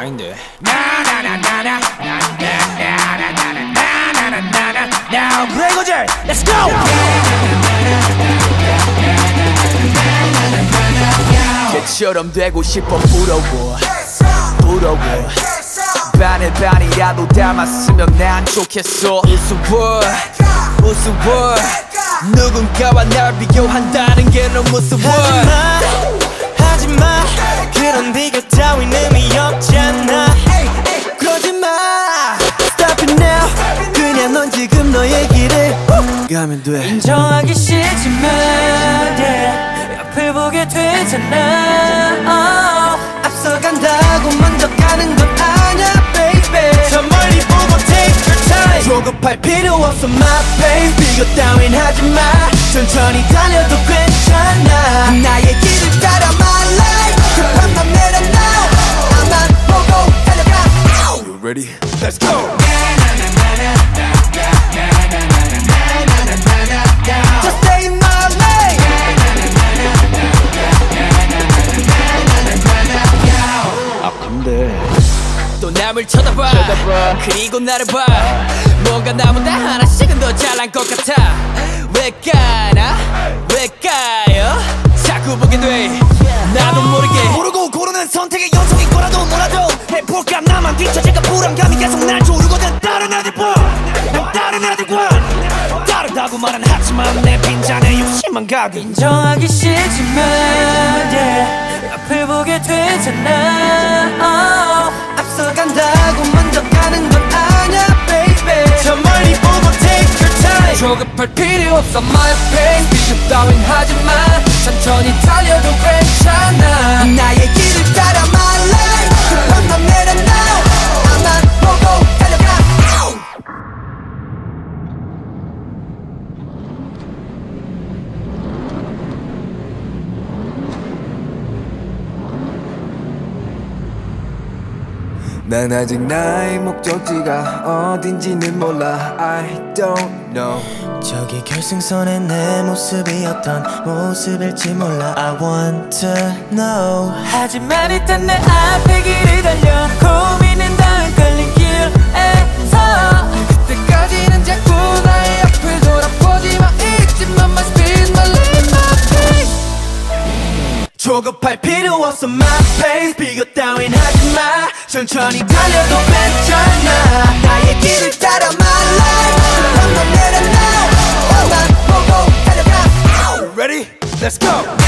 아닌데. 개처럼 되고 싶어 부러워. 부러워. 반을 반이라도 담았으면 난 좋겠어. 우스워. 우스워. 누군가와 날 비교한다는 게 너무 무서워. 하지마. 하지마. 그런 비교 따윈 의미 가면 돼. 인정하기 싫지만 yeah, 옆을 보게 되잖아. oh. 앞서간다고 먼저 가는 건 아냐 baby. 저 멀리 보고 take your time. 조급할 필요 없어 my pace 비교 따윈 하지마. 천천히 달려도 괜찮아. 나의 길을 따라 my life. 급한 맘 내려놔. 나만 보고 달려가. You ready? Let's go! 또 남을 쳐다봐, 그리고 나를 봐. 뭔가 나보다 하나씩은 더 잘난 것 같아. 왜 까나? 왜 까요? 자꾸 보게 돼. 나도 모르게. 모르고 고르는 선택의 연속인 거라도 뭐라도 해볼까? 나만 뒤처질까? 불안감이 계속 날 조르거든 다른 애들과 난 다른 애들과 다르다고 말은 하지만 내 빈잔에 욕심만 가득. 인정하기 싫지만 yeah, 앞을 보게 되잖아 조급할 필요 없어. My pace 비교 따윈 하지마 천천히 달려도 괜찮아. 나의 난 아직 나의 목적지가 어딘지는 몰라. I don't know. 저기 결승선에 내 모습이 어떤 모습일지 몰라. I want to know. 하지만 일단 내 앞에 길을 달려. 고민은 조급할 필요 없어 my pace 비교 따윈 하지마 천천히 달려도 괜찮아 나의 길을 따라 my life 한번 내려놔 나만 보고 달려가 Ready? Let's go